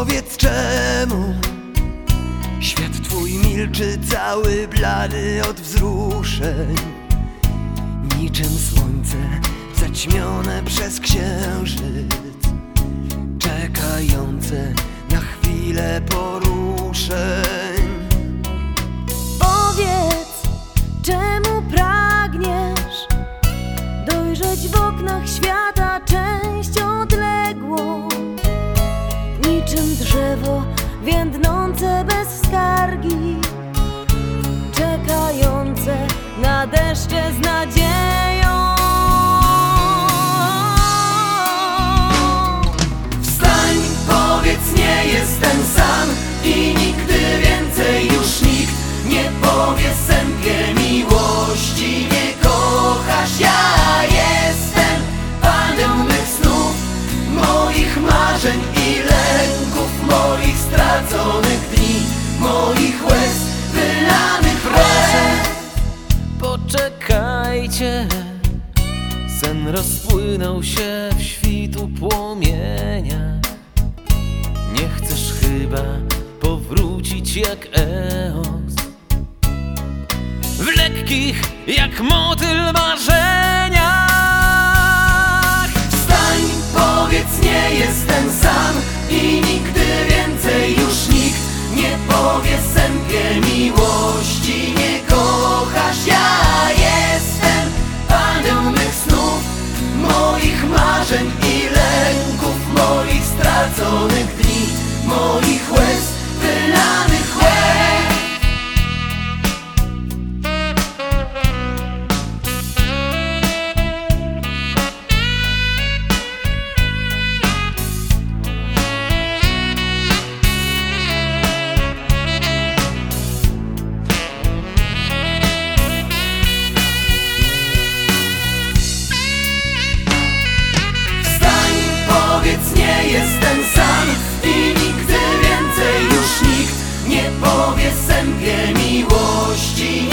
Powiedz czemu? Świat twój milczy cały blady od wzruszeń. Niczym słońce zaćmione przez księżyc. jeszcze z. poczekajcie. Sen rozpłynął się w świtu płomienia Nie chcesz chyba powrócić jak Eos. W lekkich jak motyl masz G.